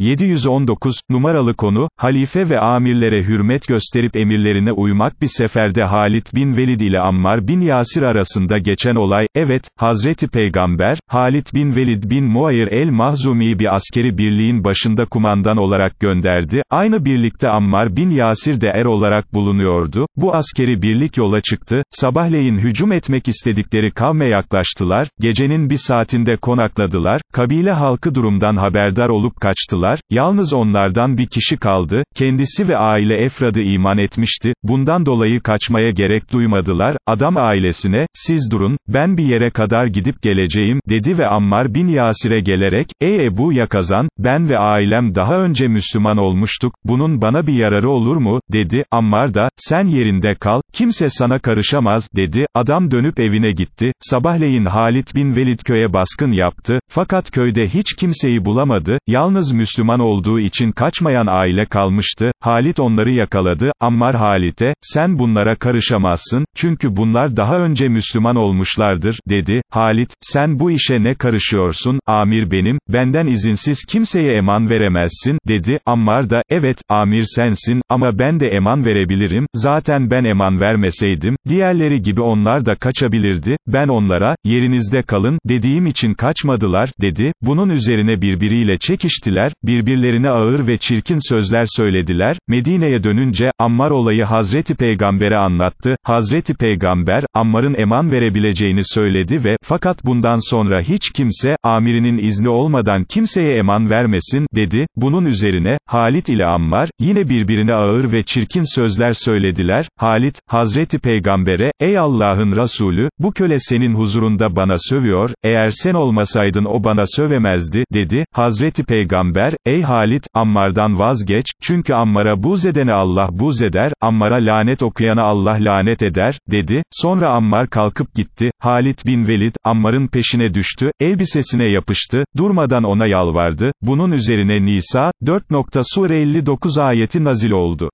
719, numaralı konu, halife ve amirlere hürmet gösterip emirlerine uymak bir seferde Halit bin Velid ile Ammar bin Yasir arasında geçen olay, evet, Hazreti Peygamber, Halit bin Velid bin Muayir el-Mahzumi bir askeri birliğin başında kumandan olarak gönderdi, aynı birlikte Ammar bin Yasir de er olarak bulunuyordu, bu askeri birlik yola çıktı, sabahleyin hücum etmek istedikleri kavme yaklaştılar, gecenin bir saatinde konakladılar, kabile halkı durumdan haberdar olup kaçtılar, yalnız onlardan bir kişi kaldı, kendisi ve aile Efrad'ı iman etmişti, bundan dolayı kaçmaya gerek duymadılar, adam ailesine, siz durun, ben bir yere kadar gidip geleceğim, dedi ve Ammar bin Yasir'e gelerek, ey Ebu Yakazan, ben ve ailem daha önce Müslüman olmuştuk, bunun bana bir yararı olur mu, dedi, Ammar da, sen yerinde kal, kimse sana karışamaz, dedi, adam dönüp evine gitti, sabahleyin Halit bin Velid köye baskın yaptı, fakat köyde hiç kimseyi bulamadı, yalnız Müslüman olduğu için kaçmayan aile kalmıştı, Halit onları yakaladı, Ammar Halit'e, sen bunlara karışamazsın, çünkü bunlar daha önce Müslüman olmuşlardır, dedi, Halit, sen bu işe ne karışıyorsun, amir benim, benden izinsiz kimseye eman veremezsin, dedi, Ammar da, evet, amir sensin, ama ben de eman verebilirim, zaten ben eman vermeseydim, diğerleri gibi onlar da kaçabilirdi, ben onlara, yerinizde kalın, dediğim için kaçmadılar, dedi, bunun üzerine birbiriyle çekiştiler, birbirlerine ağır ve çirkin sözler söylediler, Medine'ye dönünce, Ammar olayı Hazreti Peygamber'e anlattı, Hazreti Peygamber, Ammar'ın eman verebileceğini söyledi ve, fakat bundan sonra hiç kimse, amirinin izni olmadan kimseye eman vermesin, dedi, bunun üzerine, Halit ile Ammar, yine birbirine ağır ve çirkin sözler söylediler, Halit, Hazreti Peygamber'e, ey Allah'ın Resulü, bu köle senin huzurunda bana sövüyor, eğer sen olmasaydın o bana sövemezdi, dedi, Hazreti Peygamber, ey Halit, Ammar'dan vazgeç, çünkü Ammar'a buz edene Allah buz eder, Ammar'a lanet okuyana Allah lanet eder, dedi, sonra Ammar kalkıp gitti, Halit bin Velid, Ammar'ın peşine düştü, elbisesine yapıştı, durmadan ona yalvardı, bunun üzerine Nisa, 4. Sure 59 ayeti nazil oldu.